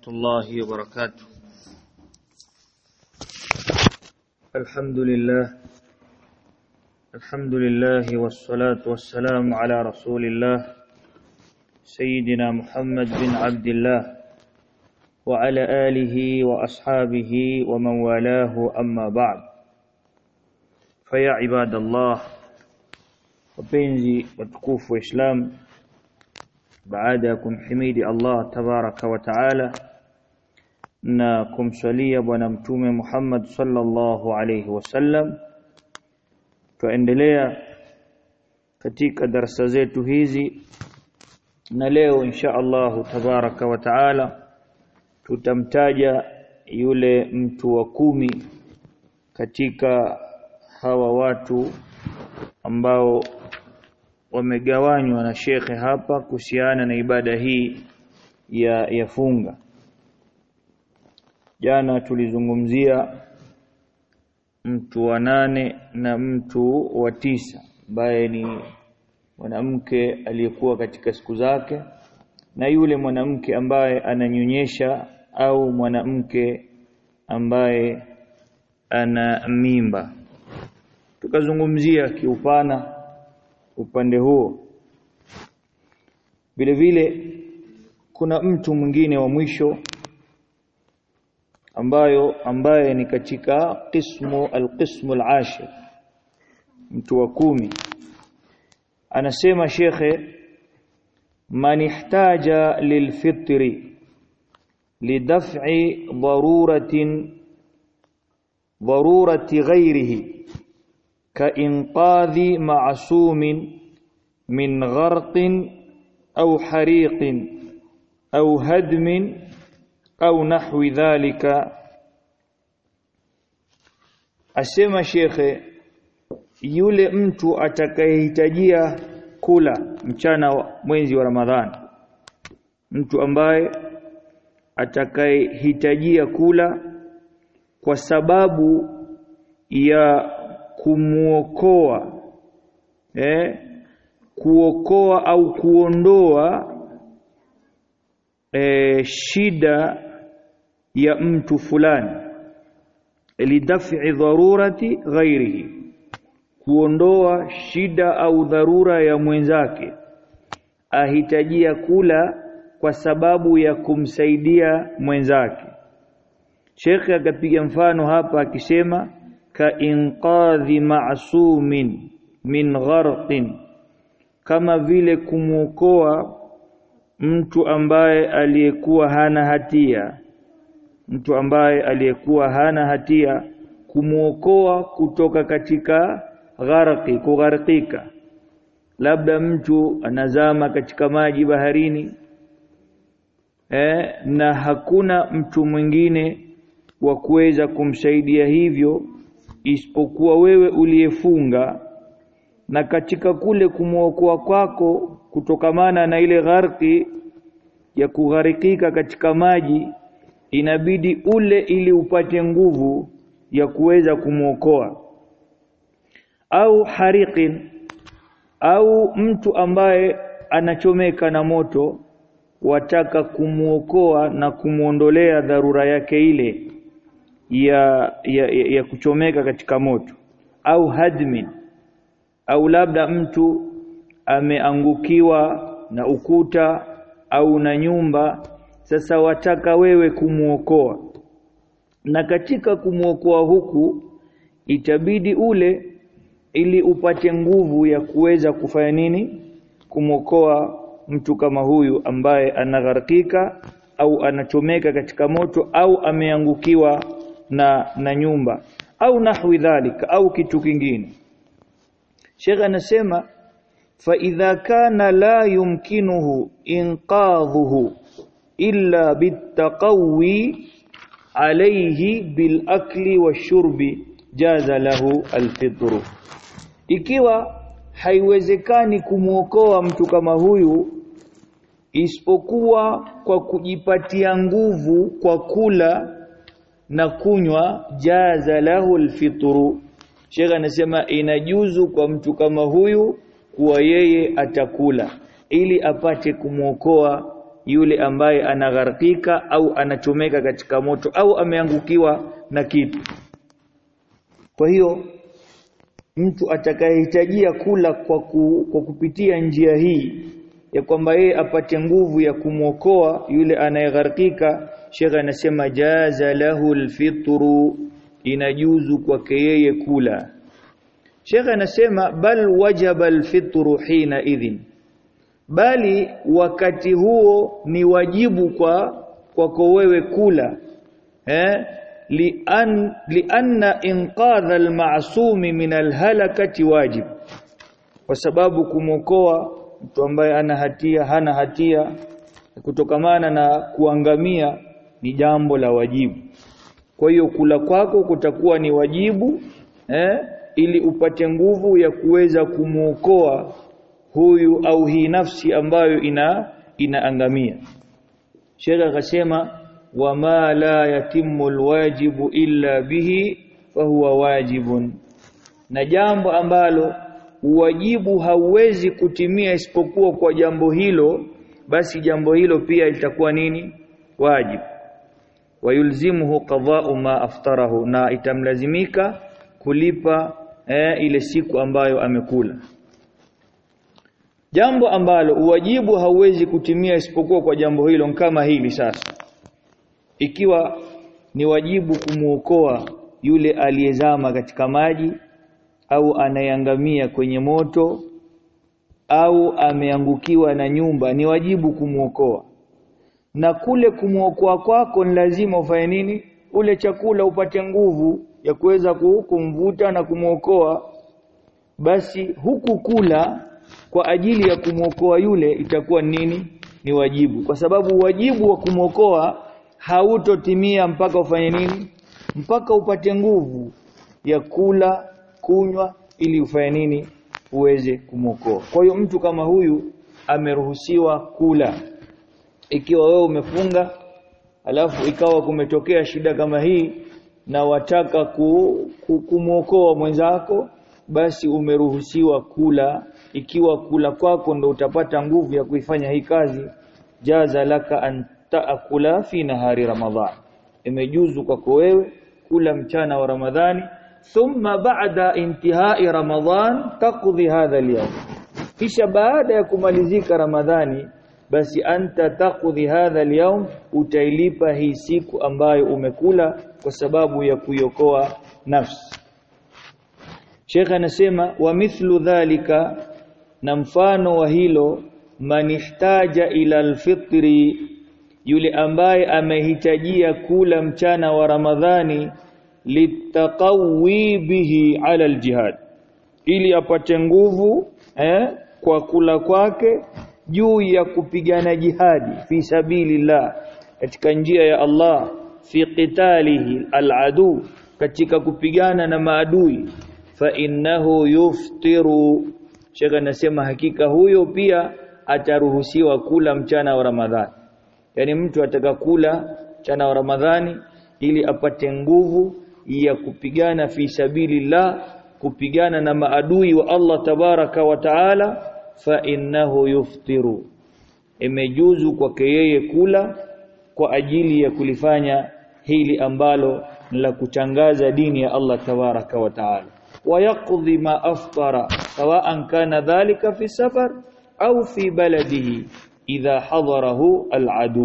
ورحمة الله وبركاته. الحمد لله. الحمد لله والصلاة والسلام على رسول الله سيدنا محمد بن عبد الله وعلى آله وأصحابه ومن والاه أما بعد. فيا عباد الله wapenzi watukufu wa Islam baada Allah tabaraka wa taala na kumswalia bwana mtume Muhammad sallallahu alayhi wasallam. Tuendelea katika darasa zetu hizi na leo insha Allah tabaraka wa taala tutamtaja yule mtu wa kumi katika hawa watu ambao wamegawanywa na shekhe hapa kuhusiana na ibada hii ya ya funga jana tulizungumzia mtu wa nane na mtu wa tisa ambaye ni mwanamke aliyekuwa katika siku zake na yule mwanamke ambaye ananyonyesha au mwanamke ambaye ana mimba. Tukazungumzia kiupana upande huo. Vile vile kuna mtu mwingine wa mwisho ambayo ambaye ni katika qismu alqismu alashir mtu wa kumi anasema shekhe man ihtaja lilfitri lidaf'i daruratin darurati ghairihi كإنقاذ معصوم من غرق أو حريق أو هدم au nahwi dhalika. Asema shekhe yule mtu atakayehitajia kula mchana wa mwezi wa Ramadhani mtu ambaye atakayehitajia kula kwa sababu ya kumuokoa eh, kuokoa au kuondoa eh, shida ya mtu fulani lidaf'i dharurati ghairihi kuondoa shida au dharura ya mwenzake ahitajia kula kwa sababu ya kumsaidia mwenzake. Sheikh akapiga mfano hapa akisema ka inqadhi ma'sumin min gharqin kama vile kumuokoa mtu ambaye aliyekuwa hana hatia mtu ambaye aliyekuwa hana hatia kumuokoa kutoka katika gharqi kugharqika. Labda mtu anazama katika maji baharini eh, na hakuna mtu mwingine wa kuweza kumsaidia hivyo isipokuwa wewe uliyefunga. Na katika kule kumwokoa kwako kutokamana na ile gharqi ya kugharikika katika maji inabidi ule ili upate nguvu ya kuweza kumwokoa au hariqin au mtu ambaye anachomeka na moto wataka kumuokoa na kumuondolea dharura yake ile ya, ya, ya kuchomeka katika moto. Au hadmin au labda mtu ameangukiwa na ukuta au na nyumba sasa wataka wewe kumuokoa. Na katika kumuokoa huku itabidi ule ili upate nguvu ya kuweza kufanya nini? Kumwokoa mtu kama huyu ambaye anagharikika au anachomeka katika moto au ameangukiwa na na nyumba au nahwi dhalika au kitu kingine. Sheikh anasema fa idha kana la yumkinuhu inqadhuhu illa bitaqawi alayhi bilakli washurbi jaza lahu alfitru ikiwa haiwezekani kumuokoa mtu kama huyu isipokuwa kwa kujipatia nguvu kwa kula na kunywa jaza lahu alfitru Sheikh anasema inajuzu kwa mtu kama huyu kuwa yeye atakula ili apate kumwokoa yule ambaye anagharikika au anachomeka katika moto au ameangukiwa na kitu. Kwa hiyo mtu atakayehitajia kula kwa, ku, kwa kupitia njia hii ya kwamba yeye apate nguvu ya kumwokoa yule anayegharikika shekhe anasema jaza lahu alfitru inajuzu kwake yeye kula. Shekhe anasema bal wajaba alfitru hina idhin bali wakati huo ni wajibu kwa kwako wewe kula eh? Lian lianna inqadha almasumi min alhalakati wajib. Kwa sababu kumokoa mtu ambaye ana hatia hana hatia kutokamana na kuangamia ni jambo la wajibu. Kwa hiyo kula kwako kutakuwa ni wajibu eh? Ili upate nguvu ya kuweza kumuokoa huyu au hii nafsi ambayo ina inaangamia. Sheikh akasema wama la yatimmu alwajibu illa bihi fahuwa wajibun. Na jambo ambalo uwajibu hauwezi kutimia isipokuwa kwa jambo hilo basi jambo hilo pia litakuwa nini? Wajibu wayulzimuhu qada'u ma aftarahu na itamlazimika kulipa eh, ile siku ambayo amekula jambo ambalo uwajibu hauwezi kutimia isipokuwa kwa jambo hilo kama hili sasa. Ikiwa ni wajibu kumuokoa yule aliyezama katika maji au anayeangamia kwenye moto au ameangukiwa na nyumba ni wajibu kumuokoa. Na kule kumuokoa kwako ni lazima ufanye nini? Ule chakula upate nguvu ya kuweza kumvuta na kumuokoa. Basi huku kula kwa ajili ya kumwokoa yule itakuwa nini? Ni wajibu. Kwa sababu wajibu wa kumwokoa hautotimia mpaka ufanye nini? Mpaka upate nguvu ya kula kunywa ili ufanye nini? Uweze kumwokoa. Kwa hiyo mtu kama huyu ameruhusiwa kula. Ikiwa wewe umefunga alafu ikawa kumetokea shida kama hii na wataka ku, ku, kumwokoa mwenzako basi umeruhusiwa kula ikiwa kula kwako ndo utapata nguvu ya kuifanya hii kazi jaza laka an taakula fi nahari ramadhan. Imejuzu kwako wewe kula mchana wa ramadhani thumma ba'da intihai ramadhan taqdi hadha al kisha baada ya kumalizika ramadhani basi anta taqdi hadha al utailipa hii siku ambayo umekula kwa sababu ya kuiokoa nafsi. Sheikh anasema wa mithlu dhalika na mfano wa hilo manihtaja ila alfitri yule ambaye amehitajia kula mchana wa Ramadhani litaqawi bihi ala aljihad. Ili apate nguvu eh, kwa kula kwake juu ya kupigana jihadi fi sabilillah katika njia ya Allah fi qitalihi aladu katika kupigana na maadui. Fa innahu yuftiru Sheikh anasema hakika huyo pia ataruhusiwa kula mchana wa Ramadhani. Yaani mtu ataka kula mchana wa Ramadhani ili apate nguvu ya kupigana fi sabilillah kupigana na maadui wa Allah tabaraka wa taala fa innahu yuftiru. Imejuzu kwake yeye kula kwa ajili ya kulifanya hili ambalo la kutangaza dini ya Allah tabaraka wa taala ويقضي ما أفطر سواء كان ذلك في السفر أو في بلده إذا حضره العدو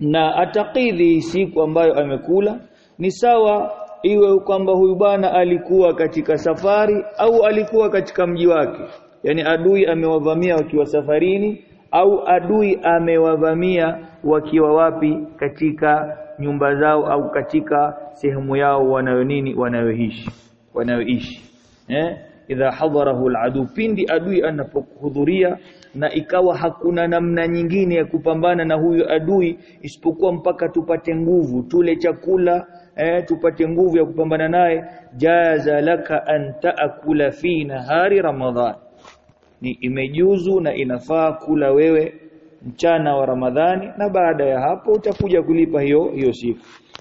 na atakidhi siku ambayo amekula ni sawa iwe kwamba huyu bwana alikuwa katika safari au alikuwa katika mji wake yani adui amewavamia wakiwa safarini au adui amewavamia wakiwa wapi katika nyumba zao au katika sehemu yao wanayo nini wanayoishi wanayoishi. Eh? Idha hadharahu aladu pindi adui anapohudhuria na ikawa hakuna namna nyingine ya kupambana na huyo adui isipokuwa mpaka tupate nguvu tule chakula eh, tupate nguvu ya kupambana naye jaza laka an taakula fi nahari ramadhan. Ni imejuzu na inafaa kula wewe mchana wa ramadhani na baada ya hapo utakuja kulipa hiyo hiyo siku.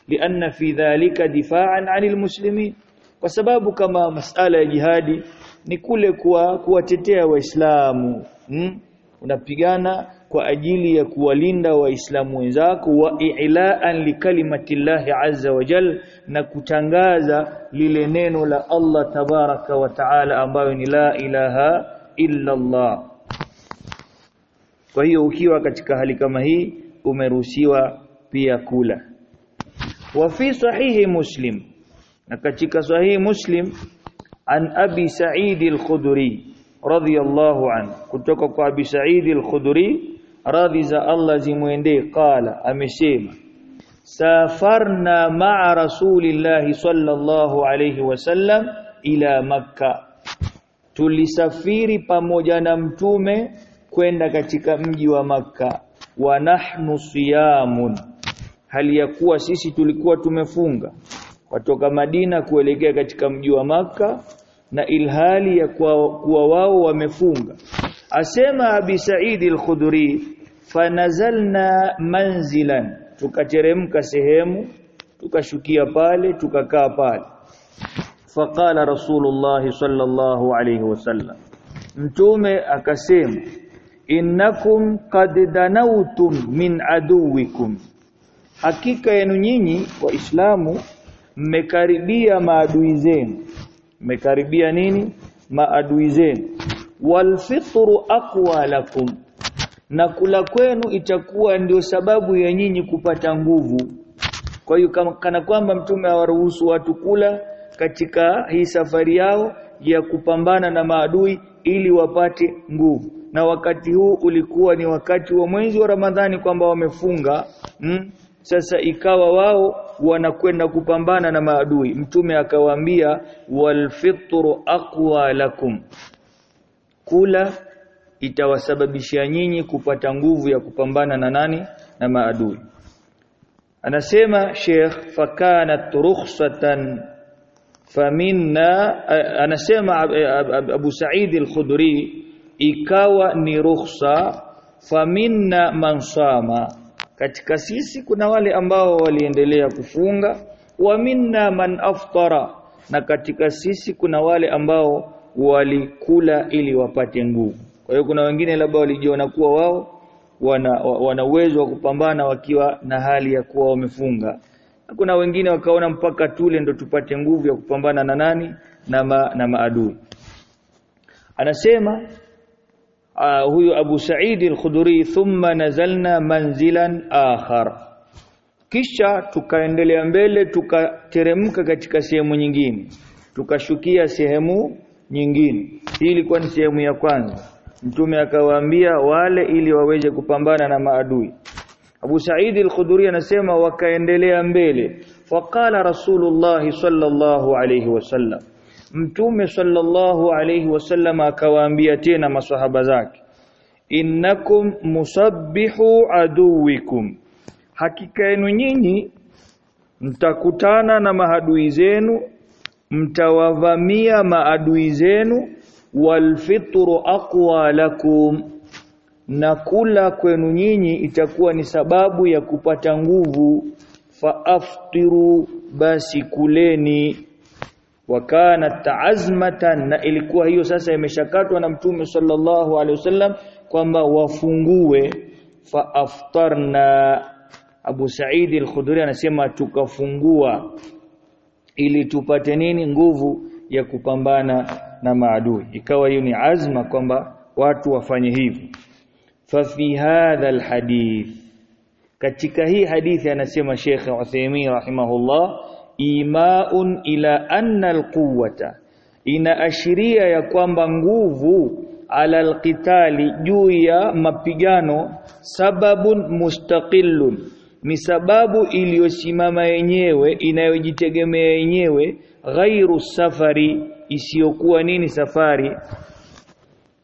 Lianna fi dhalika difa'an 'anil muslimin kwa sababu kama masala ya jihadi ni kule kuwa kuwatetea waislamu hmm? unapigana kwa ajili ya kuwalinda waislamu wenzako wa i'laan likalimatillahi azza wa jal na kutangaza lile neno la Allah tabaraka wa taala ambayo ni la ilaha illa Allah kwa hiyo ukiwa katika hali kama hii umeruhusiwa pia kula wa fi sahihi muslim na katika sahihi muslim an abi sa'id al-khudri radiyallahu anhu kutoka kwa abi sa'id al-khudri radhi za Allah zimwendee qala amesema safarna ma'a rasulillahi sallallahu alayhi wasallam ila makka. Tulisafiri pamoja na mtume kwenda katika mji wa makka. Wa nahnu siyamun. Hali ya kuwa sisi tulikuwa tumefunga watoka Madina kuelekea katika mji wa maka na ilhali ya kuwa, kuwa wao wamefunga. Asema Abi Said al-Khudri fanazalna manzilan. Tukateremka sehemu tukashukia pale tukakaa pale. Faqala rasulullah sallallahu alayhi wasallam mtume akasema innakum qad danautum min aduwikum. Hakika yenu nyinyi waislamu mmekaribia maadui zenu. Mmekaribia nini? Maadui zenu. Walfitru aqwa lakum na kula kwenu itakuwa ndio sababu ya nyinyi kupata nguvu. Kwa hiyo kana kwamba mtume awaruhusu watu kula katika hii safari yao ya kupambana na maadui ili wapate nguvu. Na wakati huu ulikuwa ni wakati wa mwezi wa Ramadhani kwamba wamefunga mm? Sasa ikawa wao wanakwenda kupambana na maadui. Mtume akawaambia walfitru aqwa lakum. Kula itawasababishia nyinyi kupata nguvu ya kupambana na nani? Na maadui. Anasema Sheikh fakanat rukhsatan faminna. Anasema Abu Sa'id al-Khudri ikawa ni rukhsa faminna man sama katika sisi kuna wale ambao waliendelea kufunga wa minna man aftara na katika sisi kuna wale ambao walikula ili wapate nguvu. Kwa hiyo kuna wengine labda walijiona kuwa wao wana wana uwezo wa kupambana wakiwa na hali ya kuwa wamefunga. Na kuna wengine wakaona mpaka tule ndo tupate nguvu ya kupambana na nani? Na ma, na maadui. Anasema uh, huyu Abu Sa'id al-Khudri thumma nazalna manzilan akhar. Kisha tukaendelea mbele tukateremka katika sehemu nyingine. Tukashukia sehemu nyingine. Hii ilikuwa ni sehemu ya kwanza. Mtume akawaambia wale ili waweze kupambana na maadui. Abu Sa'id al-Khudri anasema wakaendelea mbele. Waqala Rasulullah sallallahu alayhi wasallam Mtume sallallahu alayhi wasallam akawaambia tena maswahaba zake innakum musabbihu aduwikum. Hakika yenu nyinyi mtakutana na maadui zenu mtawavamia maadui zenu walfitru aqwa lakum na kula kwenu nyinyi itakuwa ni sababu ya kupata nguvu. Faaftiru basi kuleni wakana taazmatan na ilikuwa hiyo sasa imeshakatwa na mtume sallallahu alaihi wasallam kwamba wafungue faaftarna Abu Said al-Khudri anasema tukafungua ili tupate nini? Nguvu ya kupambana na maadui. Ikawa hiyo ni azma kwamba watu wafanye hivyo fafi hadha alhadith. Katika hii hadithi anasema Sheikh Uthaymeen rahimahullah imaun ila anna alquwwata. Inaashiria ya kwamba nguvu ala alqitali juu ya mapigano sababun mustaqillun. Ni sababu iliyosimama yenyewe inayojitegemea yenyewe ghairu safari isiyokuwa nini safari.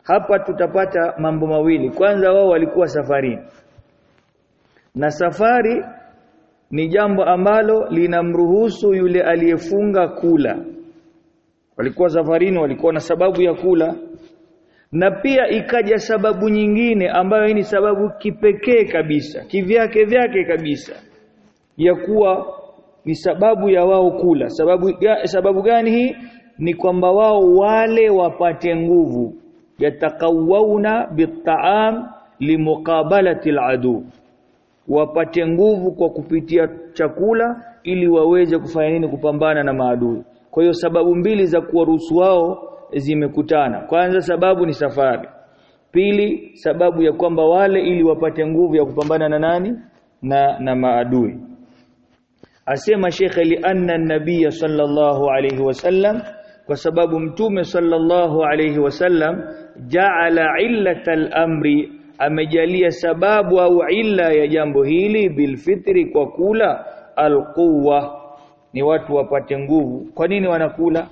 Hapa tutapata mambo mawili. Kwanza wao walikuwa safarini. Na safari ni jambo ambalo linamruhusu yule aliyefunga kula. Walikuwa safarini walikuwa na sababu ya kula. Na pia ikaja sababu nyingine ambayo ni sababu kipekee kabisa kivyake vyake kabisa ya kuwa ni sababu ya wao kula. Sababu sababu gani hii? Ni kwamba wao wale wapate nguvu. Yatakawuna bitaam limuqabalati aladu wapate nguvu kwa kupitia chakula ili waweze kufanya nini? Kupambana na maadui. Kwa hiyo sababu mbili za kuwaruhusu wao zimekutana. Kwanza sababu ni safari. Pili sababu ya kwamba wale ili wapate nguvu ya kupambana na nani? Na na maadui. Asema shekhe li anna nabiy sallallahu alayhi wasallam kwa sababu mtume sallallahu alayhi wasallam ja'ala illata al-amri amejalia sababu au illa ya jambo hili bilfitri kwa kula alquwa ni watu wapate nguvu. Kwa nini wanakula?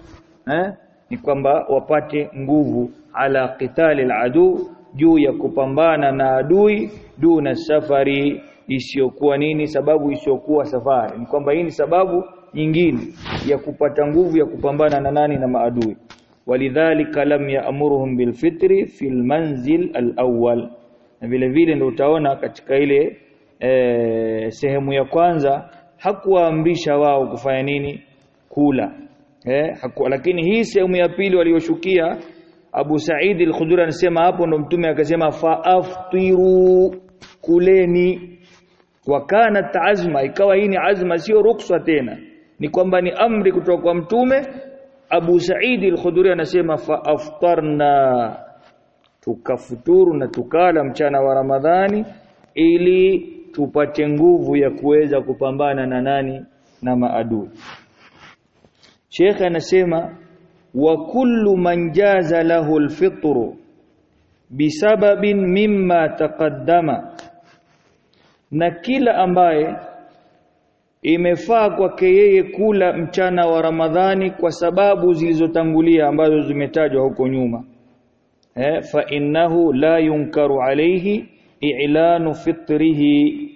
Eh? ni kwamba wapate nguvu. Ala qitali aladu juu ya kupambana na adui duna safari. Isiyokuwa nini? Sababu isiyokuwa safari. Ni kwamba hii ni sababu nyingine ya kupata nguvu ya kupambana na nani? Na maadui. Walidhalika lam ya'muruhum bilfitri fil manzil alawwal na vile vile ndio utaona katika ile e, sehemu ya kwanza hakuwaamrisha wao kufanya nini? Kula. Eh haku, lakini hii sehemu ya pili walioshukia Abu Sa'id al-Khudri anasema hapo ndo mtume akasema faaftiru kuleni. Wa wakana taazma ikawa hii ni azma sio ruksa tena. Ni kwamba ni amri kutoka kwa mtume. Abu Sa'id al-Khudri anasema faaftarna tukafuturu na tukala mchana wa Ramadhani ili tupate nguvu ya kuweza kupambana na nani? Na maadui. Sheikh anasema wa kullu man jaza lahu alfitru bisababin mimma taqaddama. Na kila ambaye imefaa kwake yeye kula mchana wa Ramadhani kwa sababu zilizotangulia ambazo zimetajwa huko nyuma eh fa innahu la yunkaru alayhi i'lanu fitrihi.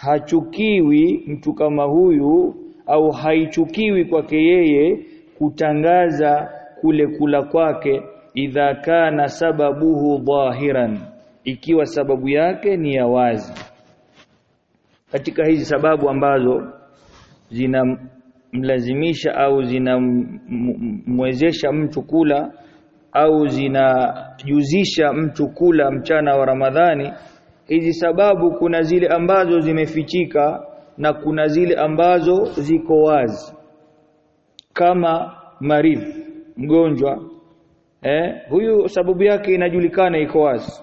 Hachukiwi mtu kama huyu au haichukiwi kwake yeye kutangaza kule kula kwake idha kana sababuhu dhahiran ikiwa sababu yake ni ya wazi. Katika hizi sababu ambazo zinamlazimisha au zinamwezesha mtu kula au zinajuzisha mtu kula mchana wa Ramadhani hizi sababu kuna zile ambazo zimefichika na kuna zile ambazo ziko wazi. Kama maridhi mgonjwa eh huyu sababu yake inajulikana iko wazi.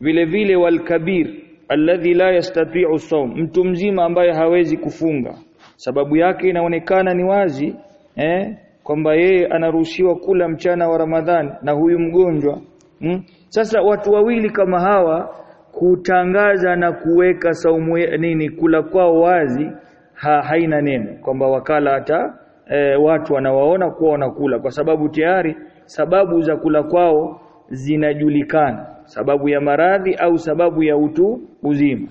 Vile vile walkabir alladhi la yastati'u sawm mtu mzima ambaye hawezi kufunga. Sababu yake inaonekana ni wazi eh kwamba yeye anaruhusiwa kula mchana wa Ramadhani na huyu mgonjwa hmm? sasa watu wawili kama hawa kutangaza na kuweka saumu nini kula kwao wazi ha, haina neno kwamba wakala hata e, watu wanawaona kuwa wanakula kwa sababu tayari sababu za kula kwao zinajulikana sababu ya maradhi au sababu ya utu uzima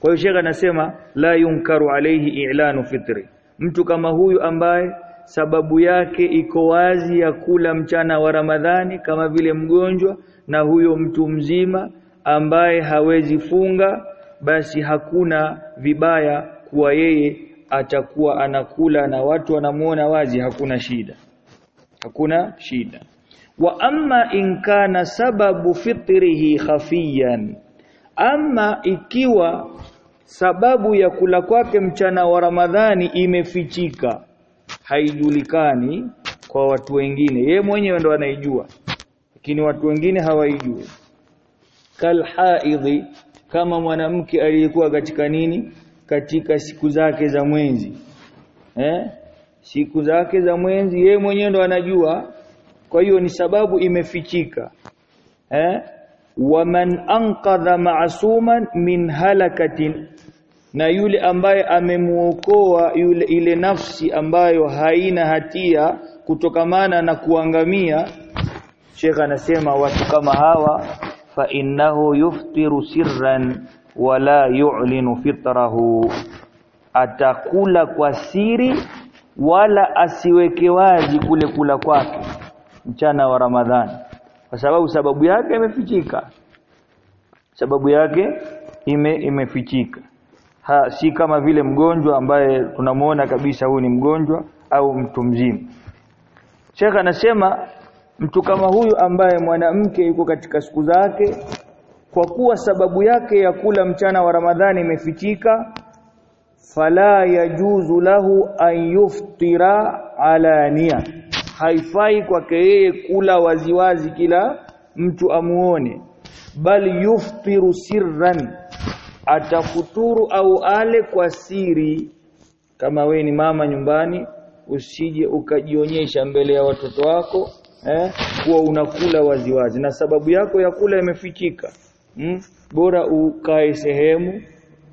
kwa hiyo shekha anasema la yunkaru alayhi i'lanu fitri mtu kama huyu ambaye sababu yake iko wazi ya kula mchana wa Ramadhani kama vile mgonjwa na huyo mtu mzima ambaye hawezi funga basi hakuna vibaya kuwa yeye atakuwa anakula na watu wanamuona wazi hakuna shida. Hakuna shida. Wa amma in kana sababu fitrihi khafiyan ama ikiwa sababu ya kula kwake mchana wa Ramadhani imefichika haijulikani kwa watu wengine. Ye mwenyewe ndo anaijua lakini watu wengine hawaijui. Kalhaidhi kama mwanamke aliyekuwa katika nini? Katika siku zake za mwenzi. Eh? Siku zake za mwenzi ye mwenyewe ndo anajua. Kwa hiyo ni sababu imefichika. Eh? Waman anqadha ma'suman min halakatin na yule ambaye amemuokoa yule ile nafsi ambayo haina hatia kutokamana na kuangamia Sheikh anasema watu kama hawa fa innahu yuftiru sirran wala yu'linu fitrahu atakula kwa siri wala asiweke wazi kule kula kwake mchana wa Ramadhani. Kwa sababu sababu yake imefichika. Sababu yake ime imefichika ha, si kama vile mgonjwa ambaye tunamuona kabisa huyu ni mgonjwa au mtu mzima. Sheikh anasema mtu kama huyu ambaye mwanamke yuko katika siku zake kwa kuwa sababu yake ya kula mchana wa Ramadhani imefichika fala yajuzu lahu an yuftira alania haifai kwake yeye kula waziwazi kila mtu amuone. Bali yuftiru sirran atafuturu au ale kwa siri kama we ni mama nyumbani usije ukajionyesha mbele ya watoto wako eh, kuwa unakula waziwazi wazi. na sababu yako ya kula imefichika hmm? bora ukae sehemu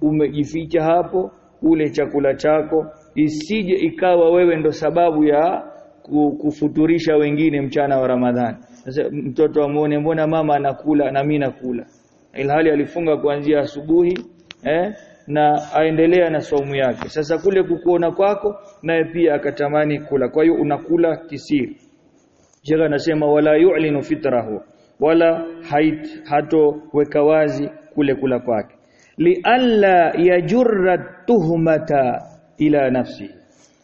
umejificha hapo ule chakula chako isije ikawa wewe ndo sababu ya kufuturisha wengine mchana wa Ramadhani mtoto amuone mbona mama anakula na mimi nakula ilhali alifunga kuanzia asubuhi eh, na aendelea na saumu yake. Sasa kule kukuona kwako naye pia akatamani kula. Kwa hiyo unakula kisiri. Sheikh anasema wala yu'linu fitrahu wala hait hatoweka wazi kule kula kwake. Lialla yajurra tuhmata ila nafsi.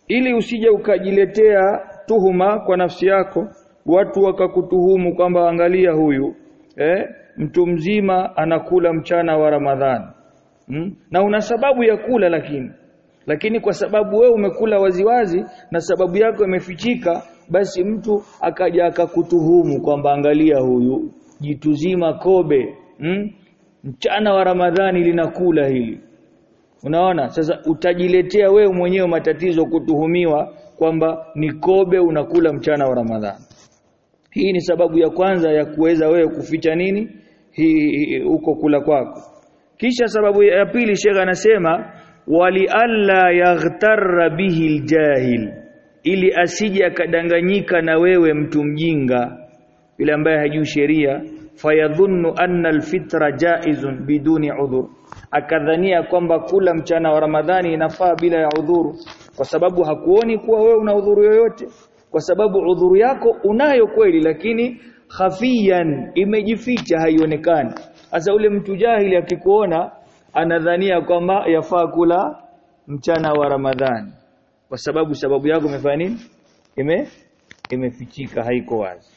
Ili usije ukajiletea tuhuma kwa nafsi yako watu wakakutuhumu kwamba angalia huyu eh, mtu mzima anakula mchana wa Ramadhani. Hmm? na una sababu ya kula lakini. Lakini kwa sababu wewe umekula waziwazi na sababu yako imefichika basi mtu akaja akakutuhumu kwamba angalia huyu jituzima kobe. Hmm? mchana wa Ramadhani linakula hili. Unaona? Sasa utajiletea wewe mwenyewe matatizo kutuhumiwa kwamba ni kobe unakula mchana wa Ramadhani. Hii ni sababu ya kwanza ya kuweza wewe kuficha nini huko kula kwako. Kisha sababu ya pili shekha anasema wali alla yaghtarra bihi aljahil ili asije akadanganyika na wewe mtu mjinga yule ambaye hajui sheria. Fayadhunnu anna alfitra jaizun biduni udhur akadhania kwamba kula mchana wa Ramadhani inafaa bila ya udhuru kwa sababu hakuoni kuwa wewe una udhuru yoyote. Kwa sababu udhuru yako unayo kweli lakini khafiyan imejificha haionekani. Sasa ule mtu jahili akikuona anadhania kwamba yafaa kula mchana wa Ramadhani. Kwa sababu sababu yako imefanya nini? Ime imefichika haiko wazi.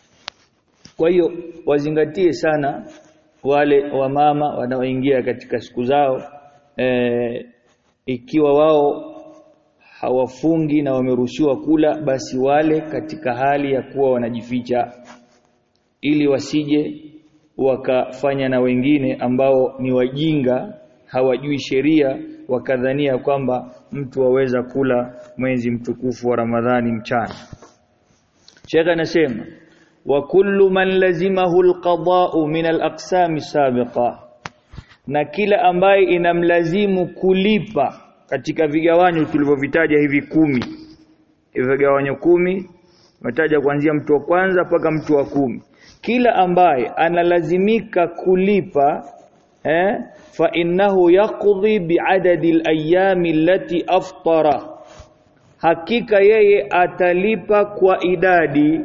Kwa hiyo wazingatie sana wale wamama wanaoingia katika siku zao e, ikiwa wao hawafungi na wameruhusiwa kula basi wale katika hali ya kuwa wanajificha ili wasije wakafanya na wengine ambao ni wajinga hawajui sheria wakadhania kwamba mtu waweza kula mwezi mtukufu wa Ramadhani mchana. Sheikh anasema wa kullu man lazimahu alqada'u min alaqsam sabiqa. Na kila ambaye inamlazimu kulipa katika vigawanyo tulivyovitaja hivi kumi. Vigawanyo kumi umetaja kuanzia mtu wa kwanza mpaka mtu wa kumi kila ambaye analazimika kulipa eh fa innahu yaqdi biadadi alayami allati aftara. Hakika yeye atalipa kwa idadi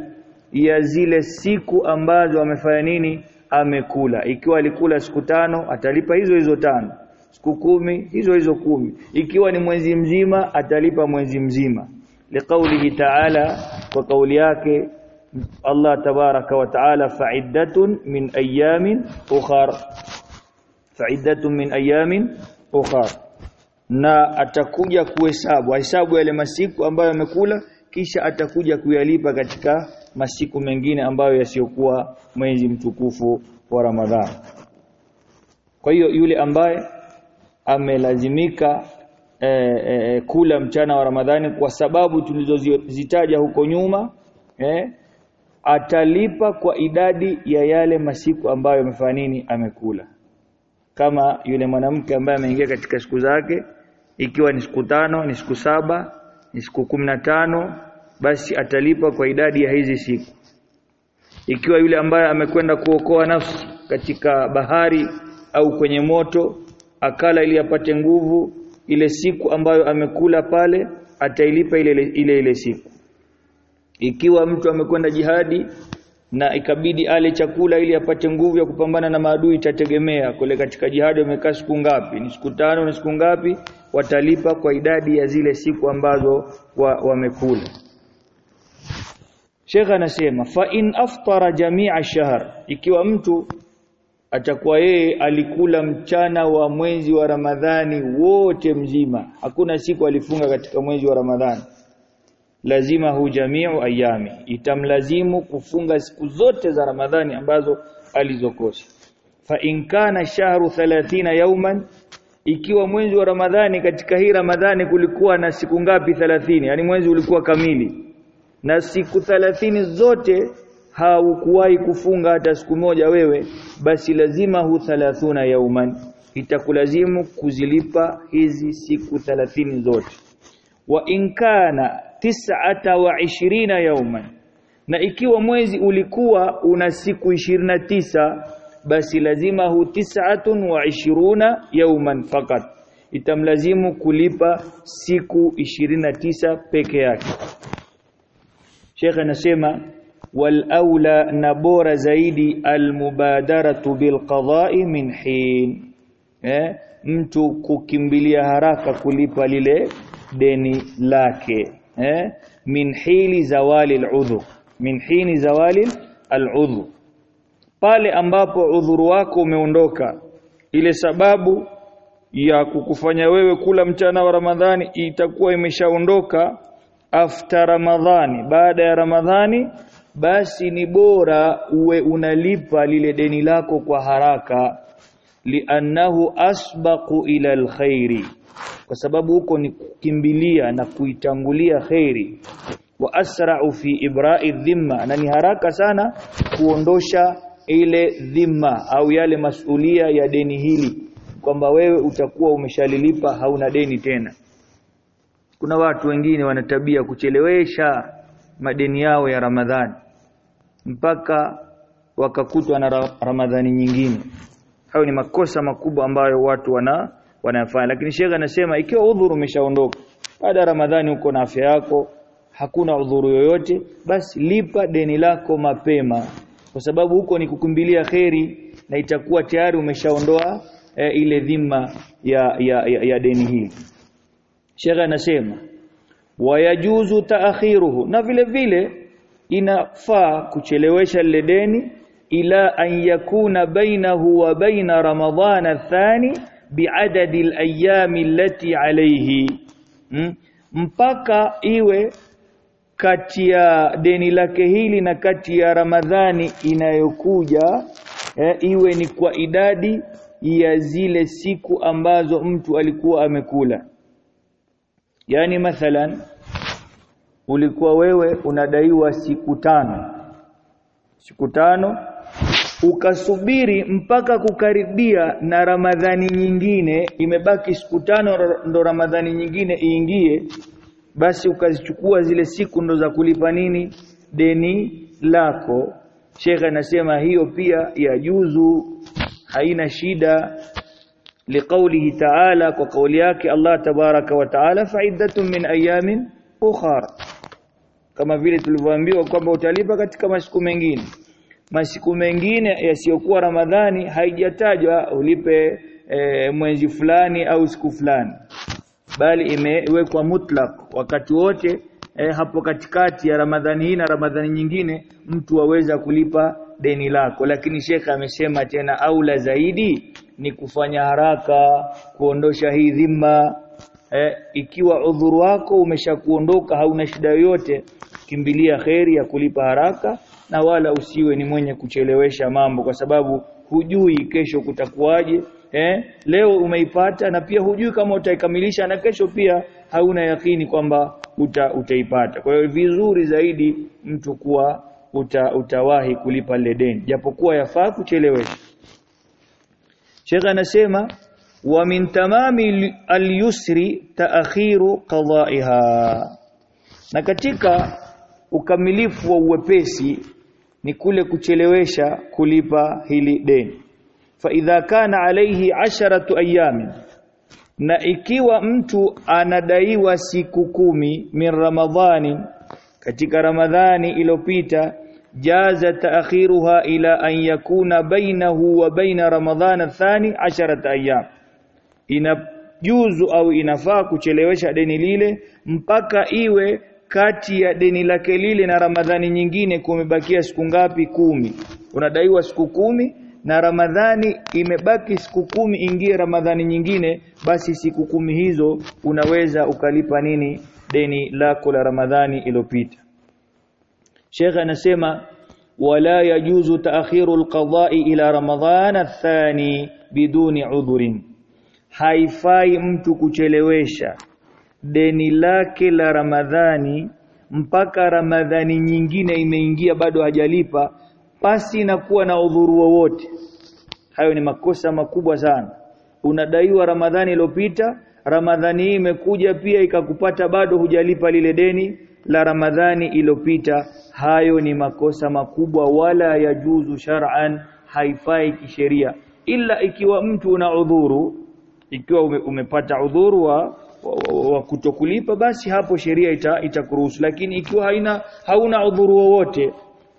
ya zile siku ambazo amefanya nini? Amekula. Ikiwa alikula siku tano atalipa hizo hizo tano. Siku kumi hizo hizo kumi. Ikiwa ni mwezi mzima atalipa mwezi mzima. Liqaulihi ta'ala kwa kauli yake Allah tabaraka wa taala fa'iddatun min ayamin ukhar. Fa'iddatun min ayamin ukhar. Na atakuja kuhesabu hesabu yale masiku ambayo amekula kisha atakuja kuyalipa katika masiku mengine ambayo yasiyokuwa mwezi mtukufu wa Ramadhani kwa hiyo yule ambaye amelazimika e, e, kula mchana wa Ramadhani kwa sababu tulizozitaja huko nyuma eh, atalipa kwa idadi ya yale masiku ambayo amefanya nini? Amekula. Kama yule mwanamke ambaye ameingia katika siku zake ikiwa ni siku tano ni siku saba ni siku tano basi atalipa kwa idadi ya hizi siku. Ikiwa yule ambaye amekwenda kuokoa nafsi katika bahari au kwenye moto akala ili apate nguvu ile siku ambayo amekula pale atailipa ile ile, ile siku ikiwa mtu amekwenda jihadi na ikabidi ale chakula ili apate nguvu ya kupambana na maadui itategemea kule katika jihadi wamekaa siku ngapi ni siku tano ni siku ngapi watalipa kwa idadi ya zile siku ambazo wamekula. Wa Sheikh anasema fa in aftara jami'a shahr ikiwa mtu atakuwa yeye alikula mchana wa mwezi wa Ramadhani wote mzima hakuna siku alifunga katika mwezi wa Ramadhani lazima hu jamiu ayami itamlazimu kufunga siku zote za Ramadhani ambazo alizokosa fa in kana shahru 30 yauman ikiwa mwezi wa Ramadhani katika hii Ramadhani kulikuwa na siku ngapi 30 yani mwezi ulikuwa kamili. Na siku 30 zote haukuwahi kufunga hata siku moja wewe basi lazima hu 30 yauman itakulazimu kuzilipa hizi siku 30 zote. Wa in kana tis'ata wa ishirina yauman na ikiwa mwezi ulikuwa una siku 29 basi lazima hu tis'atun wa ishiruna yauman fakat itamlazimu kulipa siku 29 peke yake. Sheikh anasema wal aula na bora zaidi almubadaratu bilqada'i bil qada'i min hin. Eh mtu kukimbilia haraka kulipa lile deni lake eh? Min hili zawali al'udhu. Min hini zawali al'udhu. Pale ambapo udhuru wako umeondoka ile sababu ya kukufanya wewe kula mchana wa Ramadhani itakuwa imeshaondoka after Ramadhani. Baada ya Ramadhani basi ni bora uwe unalipa lile deni lako kwa haraka. Liannahu asbaqu ila alkhairi kwa sababu huko ni kukimbilia na kuitangulia khairi wa asra'u fi ibra'i dhimma na ni haraka sana kuondosha ile dhima au yale masulia ya deni hili kwamba wewe utakuwa umeshalilipa hauna deni tena. Kuna watu wengine wana tabia kuchelewesha madeni yao ya Ramadhani mpaka wakakutwa na Ramadhani nyingine. Hayo ni makosa makubwa ambayo watu wana wanayafanya lakini shekha anasema ikiwa udhuru umeshaondoka baada ya Ramadhani uko na afya yako hakuna udhuru yoyote basi lipa deni lako mapema. Kwa sababu huko ni kukimbilia kheri na itakuwa tayari umeshaondoa e, ile dhima ya, ya, ya, ya deni hili shekha anasema wayajuzu taakhiruhu na vile vile inafaa kuchelewesha lile deni ila an yakuna bainahu wa baina ramadhana athani biadadi alayami allati alayhi. Hmm? mpaka iwe kati ya deni lake hili na kati ya Ramadhani inayokuja eh, iwe ni kwa idadi ya zile siku ambazo mtu alikuwa amekula. Yani mathalan ulikuwa wewe unadaiwa siku tano. Siku tano ukasubiri mpaka kukaribia na Ramadhani nyingine imebaki siku tano ndo Ramadhani nyingine iingie basi ukazichukua zile siku ndo za kulipa nini? Deni lako. Sheikh anasema hiyo pia ya juzu haina shida. Liqaulihi ta'ala kwa kauli yake Allah tabaraka wa ta'ala fa'iddatun min ayamin ukhra kama vile tulivyoambiwa kwamba utalipa katika masiku mengine masiku mengine yasiyokuwa Ramadhani haijatajwa ulipe e, mwezi fulani au siku fulani. Bali imewekwa mutlak wakati wote e, hapo katikati ya Ramadhani hii na Ramadhani nyingine mtu waweza kulipa deni lako. Lakini shekha amesema tena aula zaidi ni kufanya haraka kuondosha hii dhima e, ikiwa udhuru wako umeshakuondoka hauna shida yoyote kimbilia kheri ya kulipa haraka na wala usiwe ni mwenye kuchelewesha mambo kwa sababu hujui kesho kutakuwaje eh? Leo umeipata na pia hujui kama utaikamilisha na kesho pia hauna yakini kwamba uta, utaipata. Kwa hiyo vizuri zaidi mtu kuwa uta, utawahi kulipa lile deni japokuwa yafaa kuchelewesha. Sheikh anasema wa min tamami al-yusri ta'khiru qada'iha. Na katika ukamilifu wa uwepesi ni kule kuchelewesha kulipa hili deni. Fa idha kana alayhi asharatu ayamin na ikiwa mtu anadaiwa siku kumi min ramadhani katika ramadhani iliyopita jaza taakhiruha ila an yakuna bainahu wa baina ramadhana thani asharata ayyam. Inajuzu au inafaa kuchelewesha deni lile mpaka iwe kati ya deni lake lile na Ramadhani nyingine kumebakia siku ngapi? Kumi. Unadaiwa siku kumi na Ramadhani imebaki siku kumi ingie Ramadhani nyingine basi siku kumi hizo unaweza ukalipa nini? Deni lako la Ramadhani iliyopita. Sheikh anasema wala yajuzu ta'khiru alqada'i ila Ramadhan athani biduni udhurin. Haifai mtu kuchelewesha deni lake la Ramadhani mpaka Ramadhani nyingine imeingia bado hajalipa pasi na kuwa na udhuru wowote. Hayo ni makosa makubwa sana. Unadaiwa Ramadhani iliyopita Ramadhani hii imekuja pia ikakupata bado hujalipa lile deni la Ramadhani iliyopita. Hayo ni makosa makubwa wala yajuzu shar'an haifai kisheria. Ila ikiwa mtu una udhuru ikiwa ume, umepata udhuru wa, wa, kutokulipa basi hapo sheria ita, itakuruhusu. Lakini ikiwa haina hauna udhuru wowote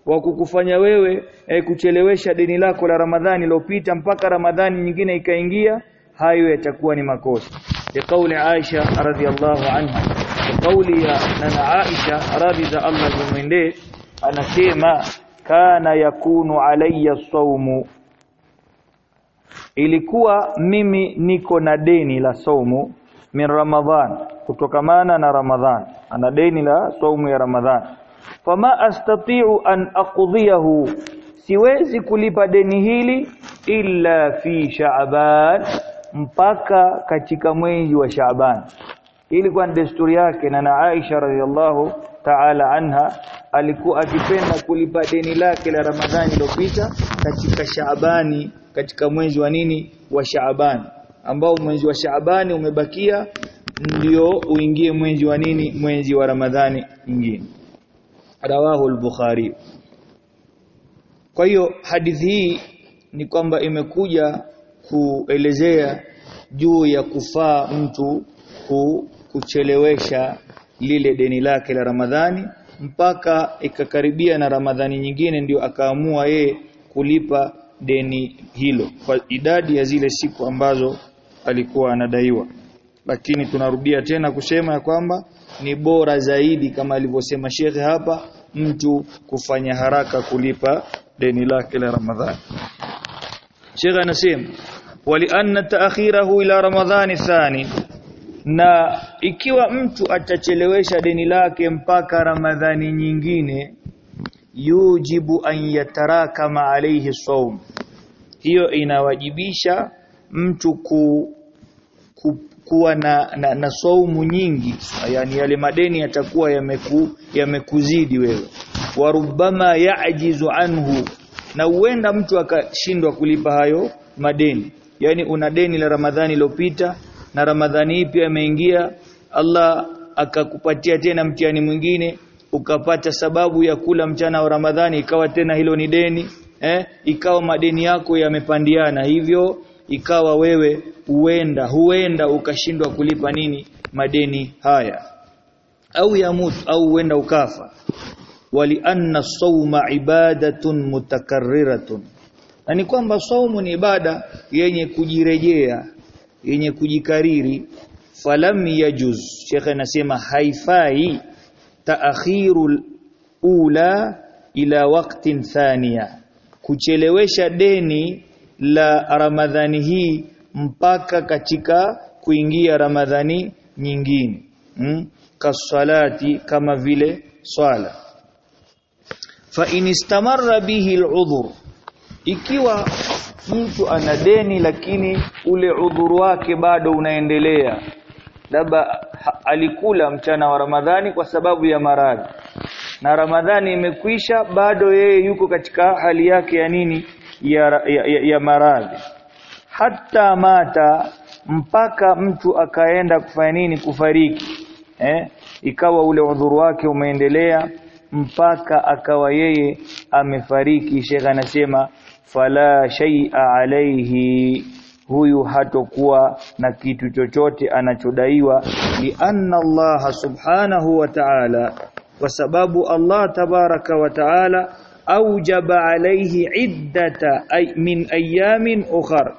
wa kukufanya wewe e, kuchelewesha deni lako la Ramadhani lilopita mpaka Ramadhani nyingine ikaingia hayo yatakuwa ni makosa. Ya kauli Aisha radhiallahu anha. Kauli ya nana Aisha radhi za Allah zimwende anasema kana yakunu alayya saumu ilikuwa mimi niko na deni la saumu min ramadhan kutokamana na ramadhan ana deni la saumu ya ramadhan fama astati'u an aqdiyahu siwezi kulipa deni hili illa fi sha'ban mpaka katika mwezi wa sha'ban. Ilikuwa ni desturi yake na na Aisha radhiallahu ta'ala anha alikuwa akipenda kulipa deni lake la Ramadhani iliyopita katika Shaabani katika mwezi wa nini? Wa Shaaban ambao mwezi wa Shaabani umebakia ndio uingie mwezi wa nini? Mwezi wa Ramadhani nyingine rawahu al-Bukhari. Kwa hiyo hadithi hii ni kwamba imekuja kuelezea juu ya kufaa mtu ku, kuchelewesha lile deni lake la Ramadhani mpaka ikakaribia na Ramadhani nyingine ndio akaamua yeye kulipa deni hilo kwa idadi ya zile siku ambazo alikuwa anadaiwa. Lakini tunarudia tena kusema ya kwamba ni bora zaidi kama alivyosema shekhe hapa mtu kufanya haraka kulipa deni lake la Ramadhani. Shekhe anasema walianna ta'khirahu ila ramadhani thani na ikiwa mtu atachelewesha deni lake mpaka ramadhani nyingine yujibu an yatarakama alayhi sawm hiyo inawajibisha mtu ku, ku kuwa na, na, na saumu nyingi yani yale madeni yatakuwa yameku, yamekuzidi wewe. Warubama yaajizu anhu na huenda mtu akashindwa kulipa hayo madeni. Yani una deni la Ramadhani iliyopita na Ramadhani hii pia imeingia Allah akakupatia tena mtihani mwingine ukapata sababu ya kula mchana wa Ramadhani ikawa tena hilo ni deni eh ikawa madeni yako yamepandiana. Hivyo ikawa wewe huenda huenda ukashindwa kulipa nini madeni haya. Au yamut au huenda ukafa. Wali anna sawma ibadatun mutakarriratun. Na ni kwamba saumu ni ibada yenye kujirejea yenye kujikariri. Falam yajuz Sheikh anasema haifai. Taakhiru ula ila waqtin thania kuchelewesha deni la Ramadhani hii mpaka katika kuingia Ramadhani nyingine. Hmm? kasalati kama vile swala. Fa in istamarra bihi al'udhur. Ikiwa mtu ana deni lakini ule udhuru wake bado unaendelea labda alikula mchana wa Ramadhani kwa sababu ya maradhi. Na Ramadhani imekwisha bado yeye yuko katika hali yake ya nini ya, ya, ya, ya maradhi. Hata mata mpaka mtu akaenda kufanya nini? Kufariki. Eh? Ikawa ule udhuru wake umeendelea mpaka akawa yeye amefariki. Shekha anasema fala shay'a alayhi. Huyu hatokuwa na kitu chochote anachodaiwa. Li anna Allah subhanahu wa ta'ala kwa sababu Allah tabaraka wa ta'ala aujaba alayhi iddata ay, min ayamin ukhar.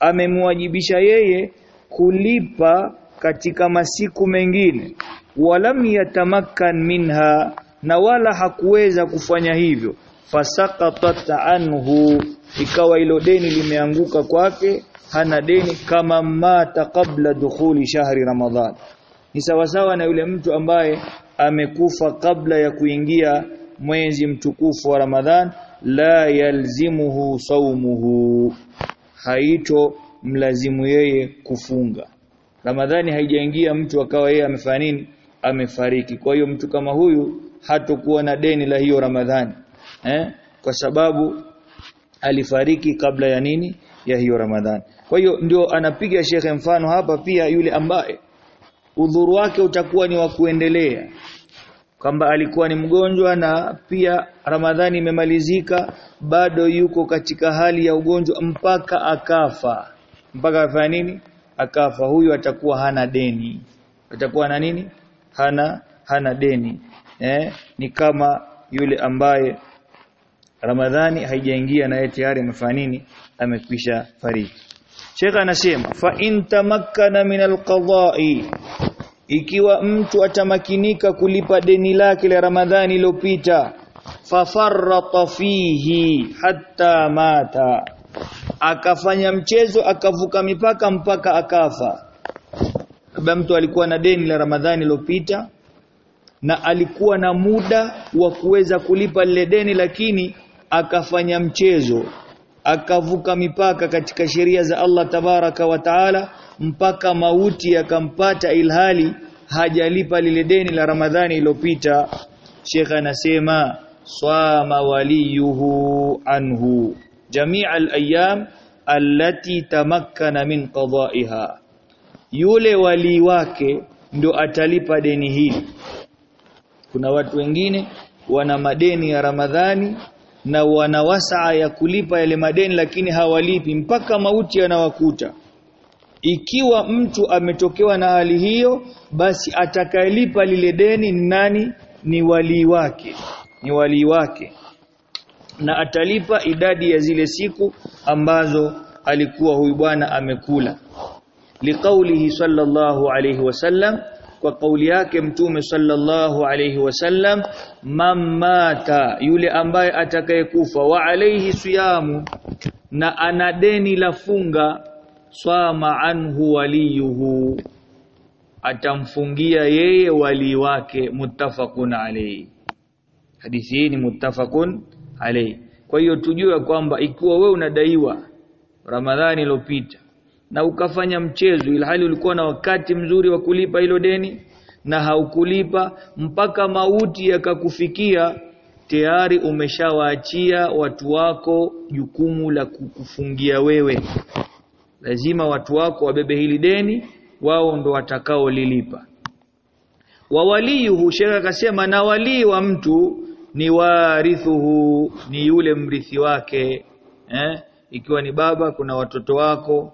Amemwajibisha yeye kulipa katika masiku mengine. Walam yatamakkan minha na wala hakuweza kufanya hivyo. Fasaqatat anhu ikawa ilo deni limeanguka kwake hana deni kama mata qabla dukhuli shahri ramadhan. Ni sawasawa na yule mtu ambaye amekufa kabla ya kuingia mwezi mtukufu wa ramadhan la yalzimuhu saumuhu haito mlazimu yeye kufunga. Ramadhani haijaingia mtu akawa yeye amefanya nini? Amefariki. Kwa hiyo mtu kama huyu hatokuwa na deni la hiyo ramadhani eh? Kwa sababu alifariki kabla ya nini? Ya hiyo ramadhani. Kwa hiyo ndio anapiga shekhe mfano hapa pia yule ambaye udhuru wake utakuwa ni wa kuendelea kwamba alikuwa ni mgonjwa na pia Ramadhani imemalizika bado yuko katika hali ya ugonjwa mpaka akafa. Mpaka afanya nini? Akafa. Huyu atakuwa hana deni. Atakuwa na nini? Hana hana deni. Eh ni kama yule ambaye Ramadhani haijaingia na yeye tayari amefanya nini? Amekwisha fariki. Sheikh anasema fa in tamakkana min alqada'i ikiwa mtu atamakinika kulipa deni lake la Ramadhani iliyopita fafarrata fihi hatta mata. Akafanya mchezo akavuka mipaka mpaka akafa. Labda mtu alikuwa na deni la Ramadhani iliyopita na alikuwa na muda wa kuweza kulipa lile deni lakini akafanya mchezo akavuka mipaka katika sheria za Allah tabaraka wa taala mpaka mauti akampata ilhali hajalipa lile deni la Ramadhani iliyopita. Sheikh anasema swama waliyuhu anhu jamii al-ayyam allati tamakkana min qada'iha. Yule wali wake ndo atalipa deni hili. Kuna watu wengine wana madeni ya Ramadhani na wana wasaa ya kulipa yale madeni lakini hawalipi mpaka mauti yanawakuta. Ikiwa mtu ametokewa na hali hiyo basi atakayelipa lile deni ni nani? Ni wali wake ni wali wake. Na atalipa idadi ya zile siku ambazo alikuwa huyu bwana amekula. Liqaulihi sallallahu alayhi wasallam kwa kauli yake mtume sallallahu alayhi wasallam mamata yule ambaye atakayekufa wa alayhi siyamu na ana deni la funga swama anhu waliyuhu atamfungia yeye wali wake muttafaqun alayhi. Hadithi hii ni muttafaqun alayhi. Kwa hiyo tujue kwamba ikiwa we unadaiwa ramadhani iliyopita na ukafanya mchezo ilhali ulikuwa na wakati mzuri wa kulipa hilo deni na haukulipa mpaka mauti yakakufikia tayari umeshawaachia watu wako jukumu la kukufungia wewe lazima watu wako wabebe hili deni wao ndo watakao lilipa wa waliyuhu shekha akasema na walii wa mtu ni warithuhu ni yule mrithi wake eh? ikiwa ni baba kuna watoto wako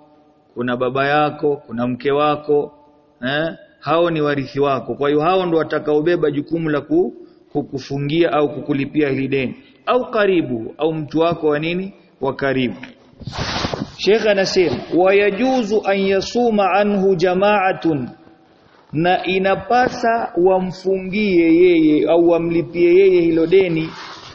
kuna baba yako kuna mke wako eh? hao ni warithi wako. Kwa hiyo hao ndo watakaobeba jukumu la kukufungia au kukulipia hili deni. Au karibu au mtu wako wa nini? Wa karibu. Sheikh anasema wayajuzu an yasuma anhu jama'atun. Na inapasa wamfungie yeye au wamlipie yeye hilo deni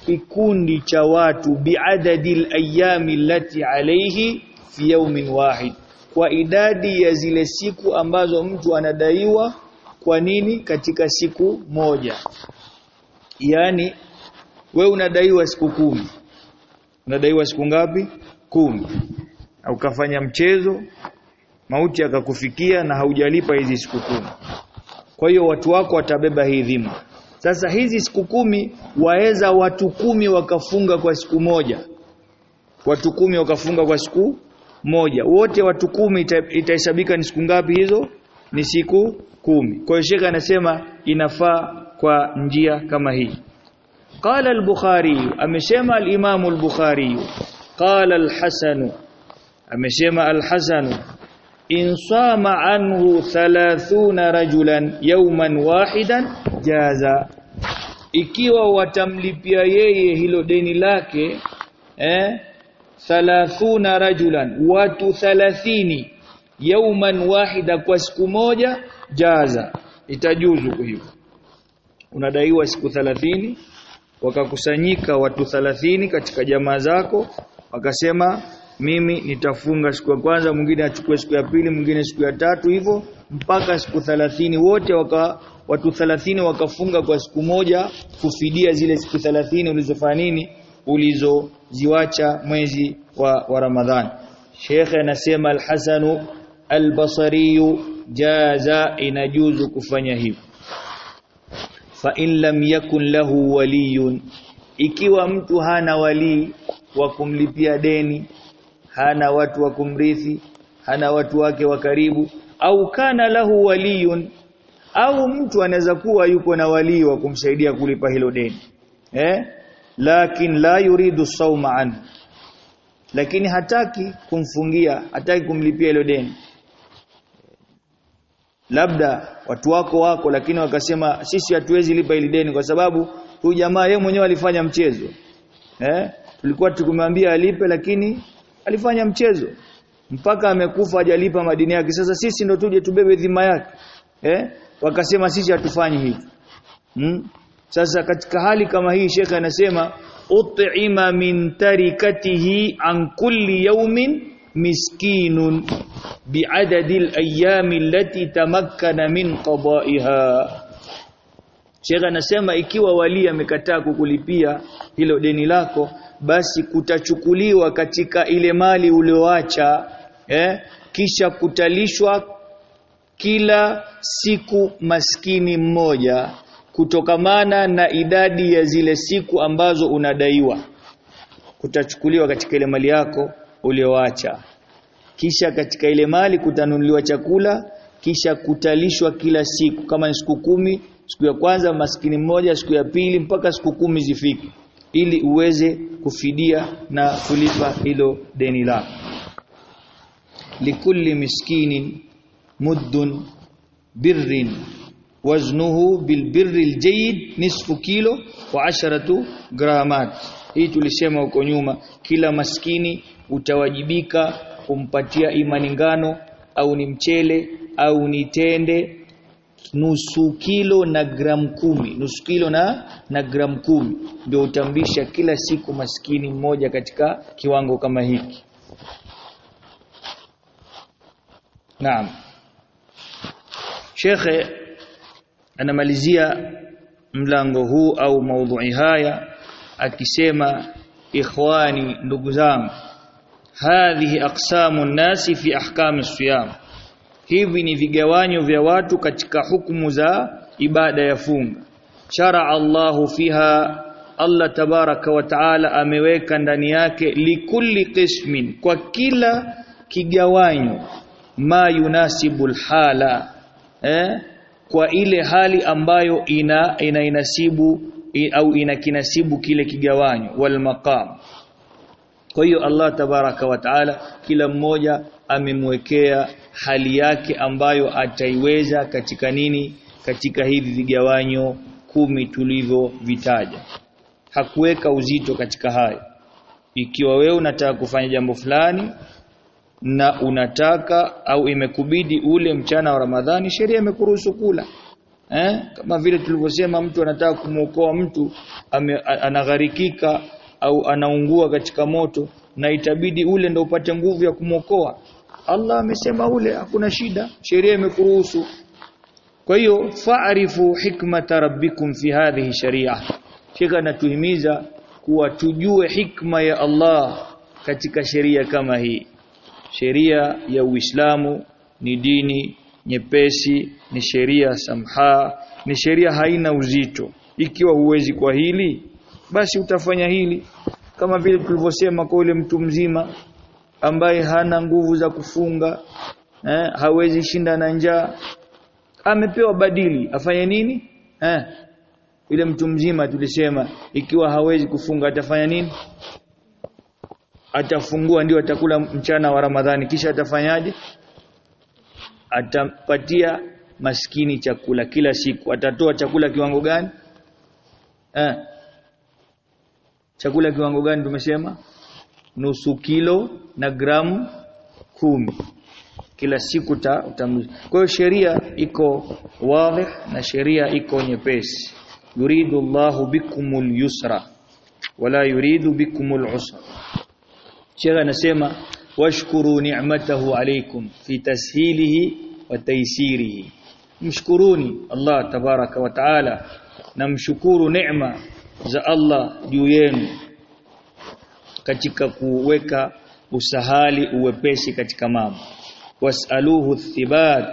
kikundi cha watu biadadi ayami lati alayhi fi yawmin wahid kwa idadi ya zile siku ambazo mtu anadaiwa kwa nini katika siku moja. Yani we unadaiwa siku kumi. Unadaiwa siku ngapi? Kumi. Ukafanya mchezo mauti akakufikia na haujalipa hizi siku kumi. Kwa hiyo watu wako watabeba hii dhima. Sasa hizi siku kumi waweza watu kumi wakafunga kwa siku moja? Watu kumi wakafunga kwa siku moja. Wote watu kumi itahesabika ni siku ngapi hizo? Ni siku kumi. Kwa hiyo shekha anasema inafaa kwa njia kama hii. Qala al-bukhari amesema al-imam al-bukhari. Qala al-hasan amesema al-hasan. In sama anhu 30 rajulan yawman wahidan jaza. Ikiwa watamlipia yeye hilo deni lake eh 30 rajulan watu 30 yawman wahida kwa siku moja jaza. Itajuzu hivyo. Unadaiwa siku 30 wakakusanyika watu 30 katika jamaa zako wakasema mimi nitafunga siku ya kwanza mwingine achukue siku ya pili mwingine siku ya tatu hivyo mpaka siku 30 wote waka watu 30 wakafunga kwa siku moja kufidia zile siku 30 ulizofanya nini ulizoziwacha mwezi wa, wa Ramadhani Sheikh anasema al-Hasan Al-Basri jaza inajuzu kufanya hivyo. Fa in lam yakun lahu waliyun ikiwa mtu hana walii wa kumlipia deni hana watu wa kumrithi hana watu wake wa karibu au kana lahu waliyun au mtu anaweza kuwa yuko na walii wa kumsaidia kulipa hilo deni. Eh lakin la yuridu sawma an. Lakini hataki kumfungia hataki kumlipia hilo deni. Labda watu wako wako lakini wakasema sisi hatuwezi lipa ile deni kwa sababu huyu jamaa yeye mwenyewe alifanya mchezo. Eh? Tulikuwa tukumwambia alipe lakini alifanya mchezo. Mpaka amekufa hajalipa madini yake. Sasa sisi ndo tuje tubebe dhima yake. Eh? Wakasema sisi hatufanyi hivi. Hmm? Sasa katika hali kama hii shekhe anasema ut'ima min tarikatihi an kulli yawmin miskinun bi'adadi al-ayyam allati tamakkana min qada'iha. Sheikh anasema ikiwa wali amekataa kukulipia hilo deni lako basi kutachukuliwa katika ile mali ulioacha eh, kisha kutalishwa kila siku maskini mmoja kutokamana na idadi ya zile siku ambazo unadaiwa. Kutachukuliwa katika ile mali yako ulioacha kisha katika ile mali kutanunuliwa chakula kisha kutalishwa kila siku. Kama ni siku kumi siku ya kwanza maskini mmoja siku ya pili mpaka siku kumi zifike ili uweze kufidia na kulipa hilo deni lako. Likulli miskinin muddun birrin waznuhu bilbirri aljayid nisfu kilo wa asharatu gramat. Hii tulisema huko nyuma kila maskini utawajibika kumpatia imani ngano au ni mchele au ni tende nusu kilo na gram kumi. Nusu kilo na na gram kumi. Ndio utambisha kila siku maskini mmoja katika kiwango kama hiki. Naam. Shekhe anamalizia mlango huu au maudhui haya akisema ikhwani ndugu zangu hadhihi aqsamu nasi fi ahkami siyam. Hivi ni vigawanyo vya watu katika hukumu za ibada ya funga. Shara Allahu fiha Allah tabaraka wa taala ameweka ndani yake likulli qismin kwa kila kigawanyo ma yunasibul hala eh kwa ile hali ambayo ina ina inasibu au inakinasibu kile kigawanyo wal maqam. Kwa hiyo Allah tabaraka wa taala kila mmoja amemwekea hali yake ambayo ataiweza katika nini? Katika hivi vigawanyo kumi tulivyovitaja. Hakuweka uzito katika hayo. Ikiwa wewe unataka kufanya jambo fulani na unataka au imekubidi ule mchana wa Ramadhani sheria imekuruhusu kula. Eh? Kama vile tulivyosema mtu anataka kumuokoa mtu ame, anagharikika au anaungua katika moto na itabidi ule ndo upate nguvu ya kumwokoa Allah amesema ule hakuna shida sheria imekuruhusu. Kwa hiyo fa'rifu hikmata rabbikum fi hadhihi sharia. Shika natuhimiza kuwa tujue hikma ya Allah katika sheria kama hii sheria ya Uislamu ni dini nyepesi ni sheria samha ni sheria haina uzito. Ikiwa huwezi kwa hili basi utafanya hili. Kama vile tulivyosema kwa yule mtu mzima ambaye hana nguvu za kufunga eh, hawezi shinda na njaa amepewa badili. Afanye nini? Eh yule mtu mzima tulisema ikiwa hawezi kufunga atafanya nini atafungua ndio atakula mchana wa Ramadhani. Kisha atafanyaje? Atapatia maskini chakula kila siku. Atatoa chakula kiwango gani? Eh? Chakula kiwango gani tumesema? Nusu kilo na gramu kumi. Kila siku ta, kwa hiyo sheria iko wazi na sheria iko nyepesi. Yuridu Allahu bikumul yusra. Wala yuridu bikumul usra Sheikh anasema washkuru ni'matahu alaykum fi tashilihi wa taysirihi. Mshkuruni Allah tabaraka wa taala na mshukuru neema za Allah juu yenu katika kuweka usahali uwepesi katika mambo. Wasaluhu thibat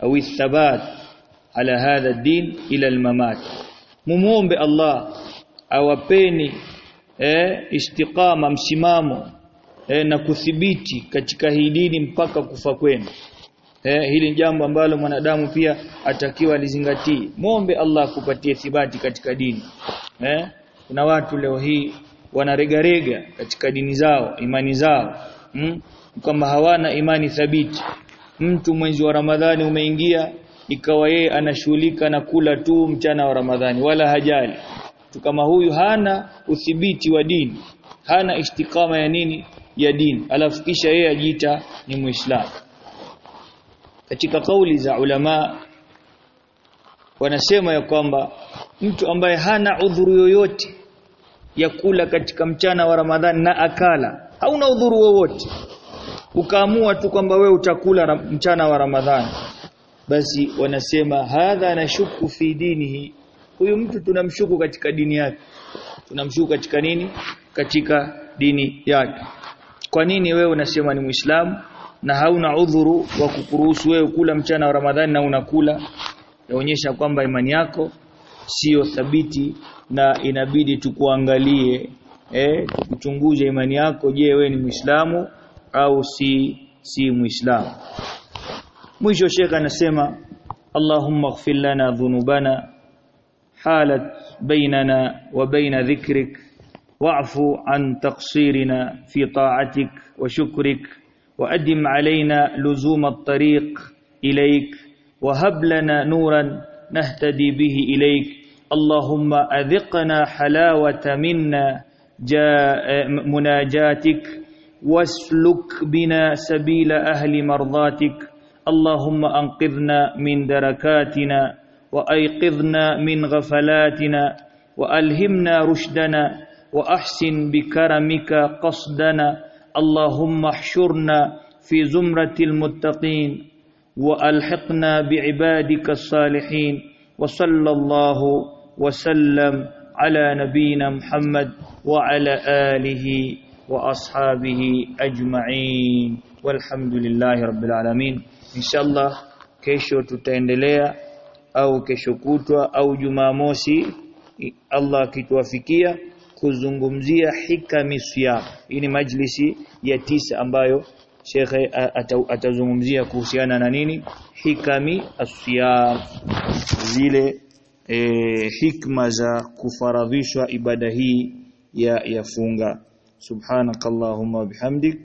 au thabat ala hadha din ila almamat. Mumuombe Allah awapeni eh, istiqama msimamo eh, na kuthibiti katika hii dini mpaka kufa kwenu. Eh, hili jambo ambalo mwanadamu pia atakiwa alizingatie. Muombe Allah kupatie thibati katika dini. Eh, kuna watu leo hii wanaregarega katika dini zao imani zao. Mm? Kama hawana imani thabiti. Mtu mwezi wa Ramadhani umeingia ikawa yeye anashughulika na kula tu mchana wa Ramadhani wala hajali. Mtu kama huyu hana uthibiti wa dini. Hana istikama ya nini ya dini alafu kisha yeye ajiita ni muislamu katika kauli za ulama wanasema ya kwamba mtu ambaye hana udhuru yoyote ya kula katika mchana wa Ramadhani na akala hauna udhuru wowote ukaamua tu kwamba we utakula mchana wa Ramadhani basi wanasema hadha nashuku fi dinihi. Huyu mtu tunamshuku katika dini yake. Tunamshuku katika nini? Katika dini yake kwa nini wewe unasema ni muislamu na hauna udhuru wa kukuruhusu wewe kula mchana wa Ramadhani na unakula? Yaonyesha kwamba imani yako sio thabiti na inabidi tukuangalie eh tukuchunguze imani yako. Je wewe ni muislamu au si si muislamu? Mwisho shekha anasema Allahumma ighfir lana dhunubana halat bainana wa baina dhikrik an taqsirina fi ta'atik wa shukrik وأدم علينا لزوم الطريق إليك وهب لنا نورا نهتدي به إليك. اللهم أذقنا حلاوة منا مناجاتك واسلك بنا سبيل أهل مرضاتك. اللهم أنقذنا من دركاتنا وأيقظنا من غفلاتنا وألهمنا رشدنا وأحسن بكرمك قصدنا. اللهم احشرنا في زمرة المتقين وألحقنا بعبادك الصالحين. وصلى الله وسلم على نبينا محمد وعلى آله وأصحابه أجمعين. والحمد لله رب العالمين. إن شاء الله kesho tutaendelea au kesho kutwa au jumamosi Allah akituwafikia kuzungumzia hikami siyam. Hii ni majlisi ya tisa ambayo shekhe atazungumzia kuhusiana na nini? Hikami asiyam zile e, hikma za kufaradhishwa ibada hii ya yafunga subhanakallahumma bihamdik